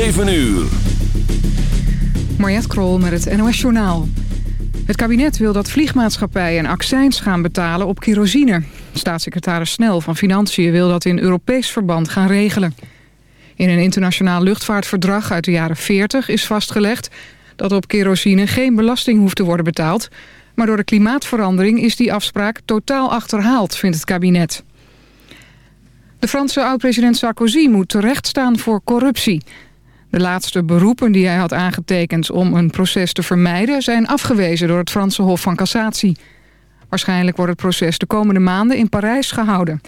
7 uur. Mariette Krol met het NOS Journaal. Het kabinet wil dat vliegmaatschappijen accijns gaan betalen op kerosine. Staatssecretaris Snel van Financiën wil dat in Europees verband gaan regelen. In een internationaal luchtvaartverdrag uit de jaren 40 is vastgelegd... dat op kerosine geen belasting hoeft te worden betaald... maar door de klimaatverandering is die afspraak totaal achterhaald, vindt het kabinet. De Franse oud-president Sarkozy moet terechtstaan voor corruptie... De laatste beroepen die hij had aangetekend om een proces te vermijden... zijn afgewezen door het Franse Hof van Cassatie. Waarschijnlijk wordt het proces de komende maanden in Parijs gehouden.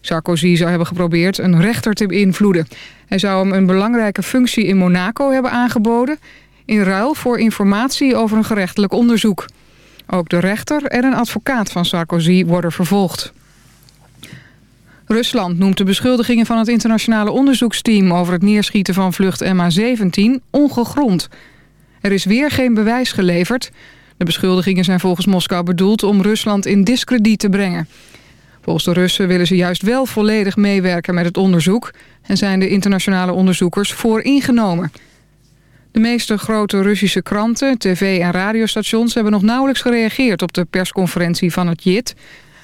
Sarkozy zou hebben geprobeerd een rechter te beïnvloeden. Hij zou hem een belangrijke functie in Monaco hebben aangeboden... in ruil voor informatie over een gerechtelijk onderzoek. Ook de rechter en een advocaat van Sarkozy worden vervolgd. Rusland noemt de beschuldigingen van het internationale onderzoeksteam... over het neerschieten van vlucht MH17 ongegrond. Er is weer geen bewijs geleverd. De beschuldigingen zijn volgens Moskou bedoeld om Rusland in discrediet te brengen. Volgens de Russen willen ze juist wel volledig meewerken met het onderzoek... en zijn de internationale onderzoekers vooringenomen. De meeste grote Russische kranten, tv- en radiostations... hebben nog nauwelijks gereageerd op de persconferentie van het JIT...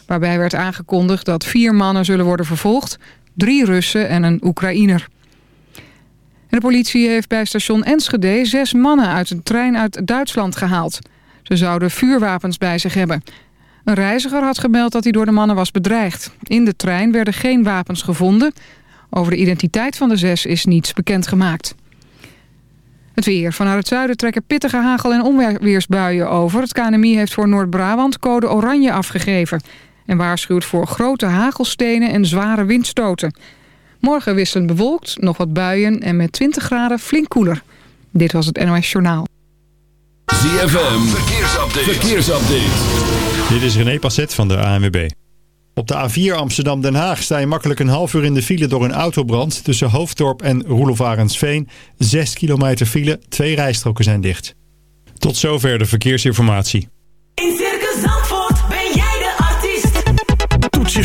waarbij werd aangekondigd dat vier mannen zullen worden vervolgd... drie Russen en een Oekraïner. De politie heeft bij station Enschede zes mannen uit een trein uit Duitsland gehaald. Ze zouden vuurwapens bij zich hebben... Een reiziger had gemeld dat hij door de mannen was bedreigd. In de trein werden geen wapens gevonden. Over de identiteit van de zes is niets bekendgemaakt. Het weer. Vanuit het zuiden trekken pittige hagel- en onweersbuien over. Het KNMI heeft voor Noord-Brabant code oranje afgegeven... en waarschuwt voor grote hagelstenen en zware windstoten. Morgen wisselend bewolkt, nog wat buien en met 20 graden flink koeler. Dit was het NOS Journaal. ZFM, verkeersupdate. verkeersupdate. Dit is René Passet van de ANWB. Op de A4 Amsterdam-Den Haag sta je makkelijk een half uur in de file door een autobrand. Tussen Hoofddorp en Roelof Arendsveen. 6 kilometer file, twee rijstroken zijn dicht. Tot zover de verkeersinformatie.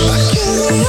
I can't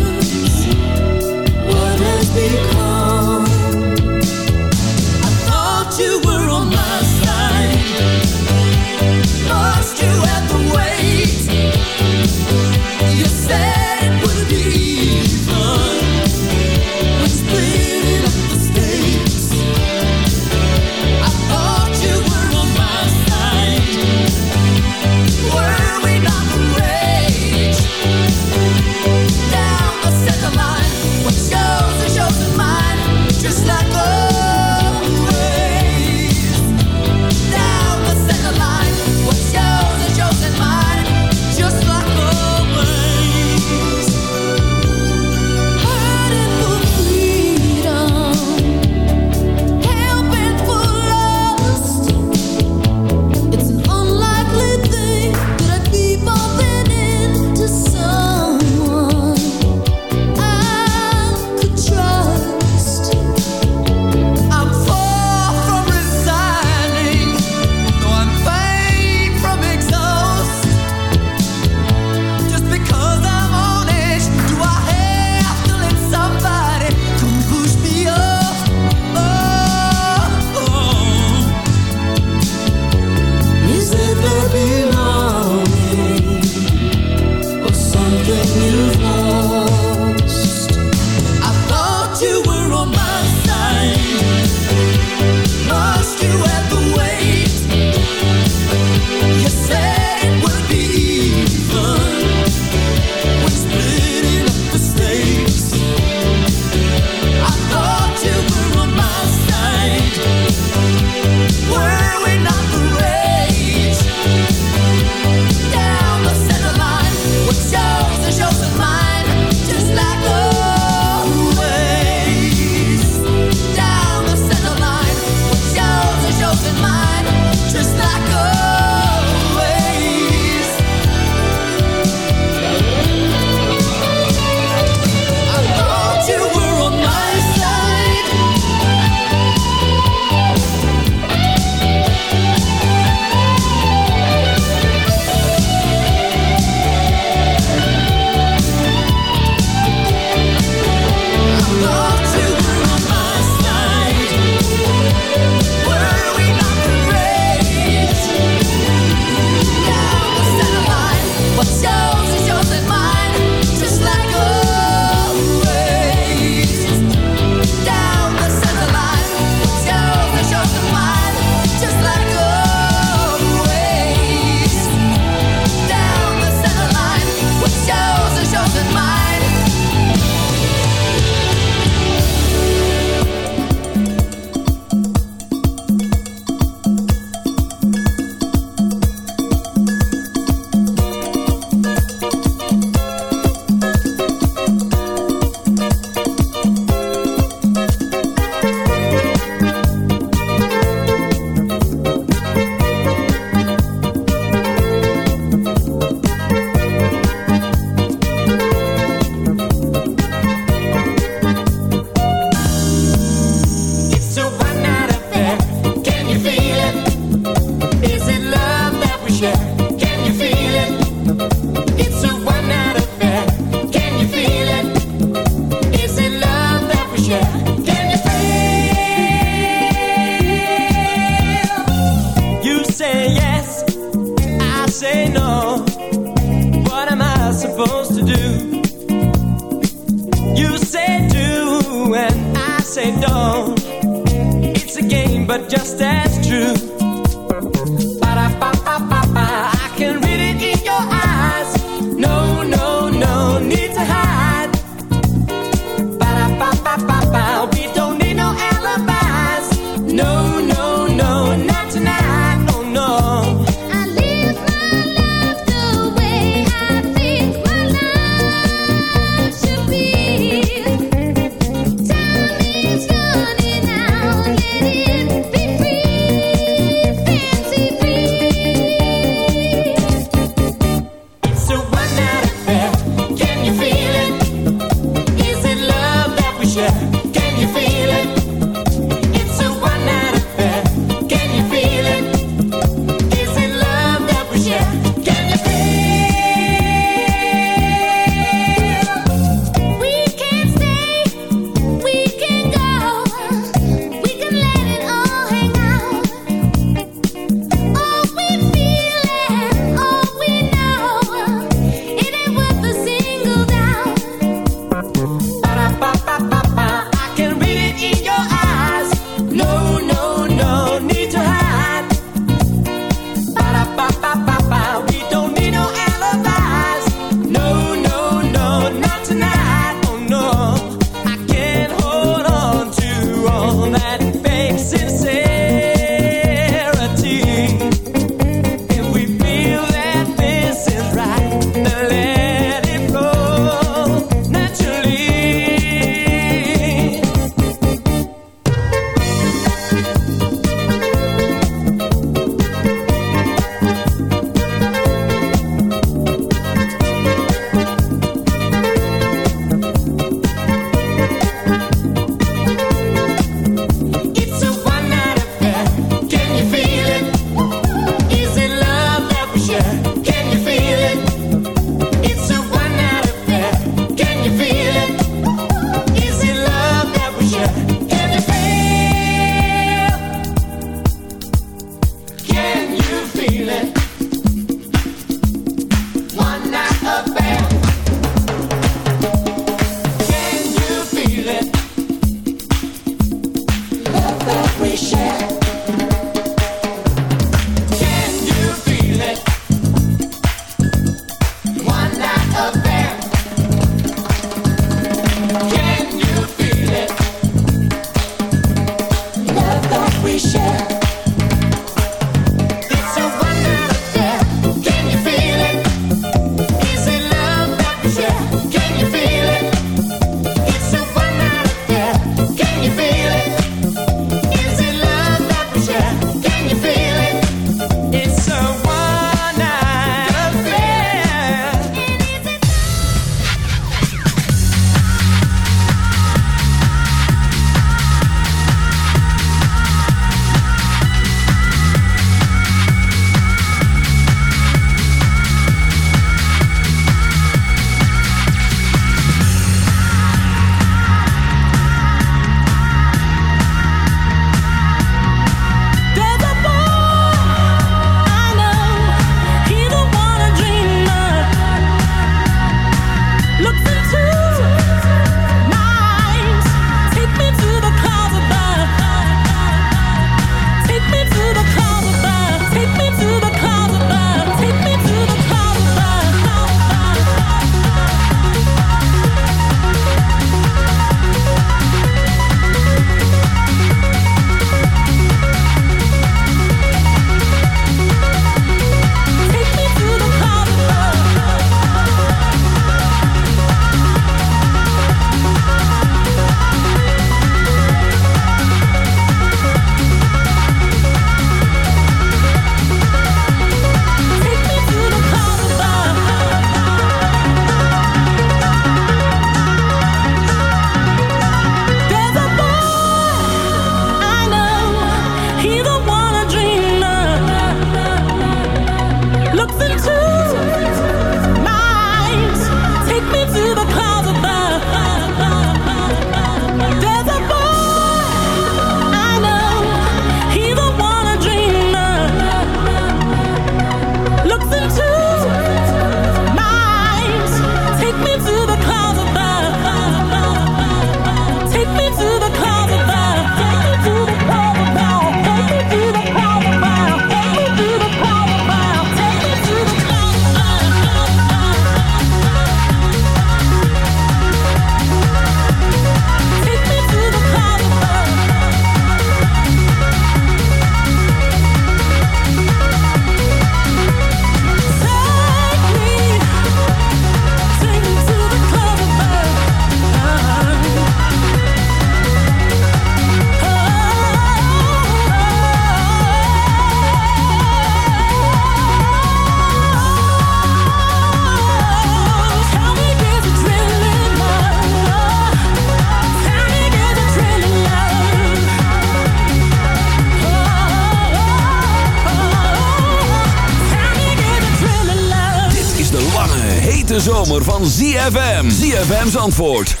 zomer van ZFM. ZFM's antwoord 106.9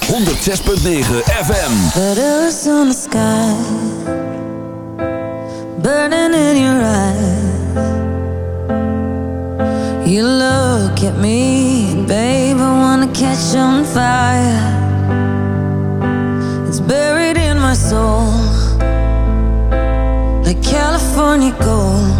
FM. Letters on the sky. Burning in your eyes. You look at me, babe, I wanna catch on fire. It's buried in my soul. Like California gold.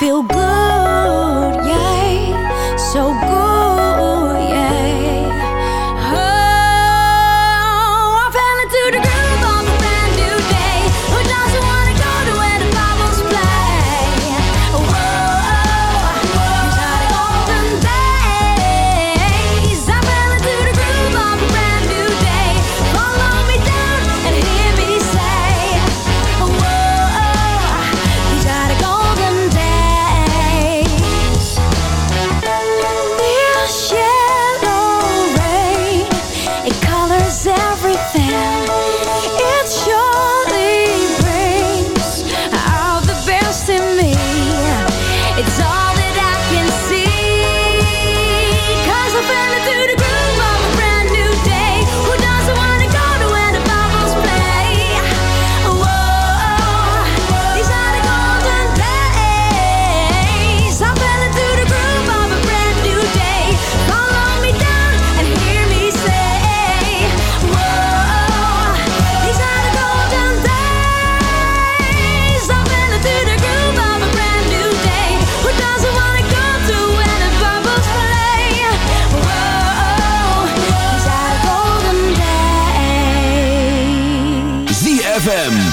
feel